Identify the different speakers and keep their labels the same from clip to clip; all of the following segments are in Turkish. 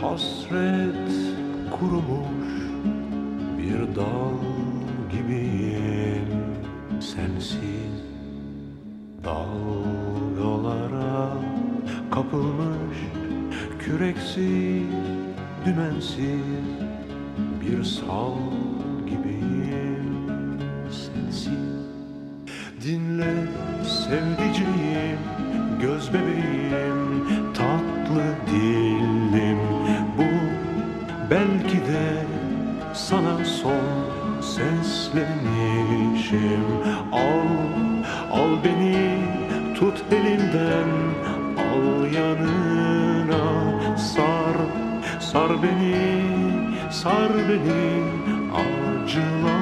Speaker 1: Hasret kurumuş bir dal gibiyim sensiz Dalgalara kapılmış küreksiz dümensiz bir sal gibiyim sensiz Dinle sevdiceğim, göz bebeğim, belki de sana son seslenişim Al, al beni, tut elimden, al yanına. Sar, sar beni, sar beni acılarla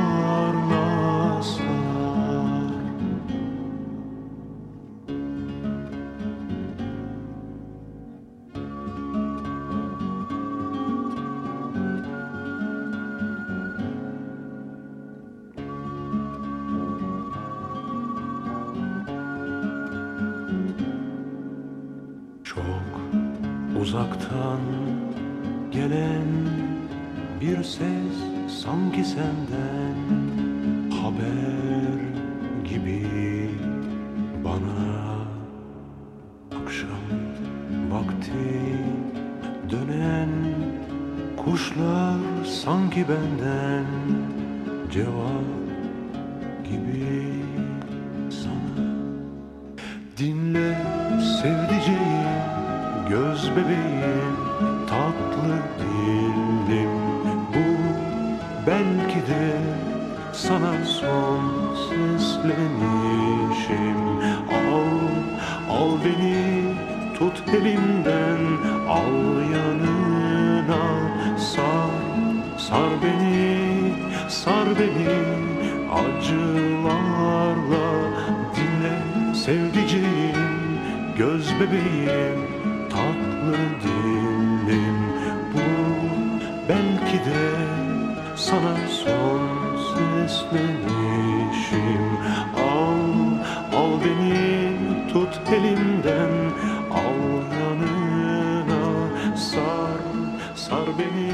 Speaker 1: Çok uzaktan gelen bir ses sanki senden haber gibi bana akşam vakti dönen kuşlar sanki benden cevap gibi sana. Dinle sevdiceğim, göz bebeğim, tatlı dilim Bu belki de sana son seslenişim. Al, al beni, tut elimden, al yanına. Sar, sar beni, sar beni acılarla. Dinle sevdiceğim, göz bebeğim, tatlı dilim Bu belki de sana son seslenişim Al, al beni, tut elimden, al yanına Sar, sar beni,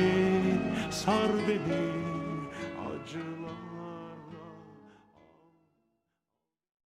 Speaker 1: sar beni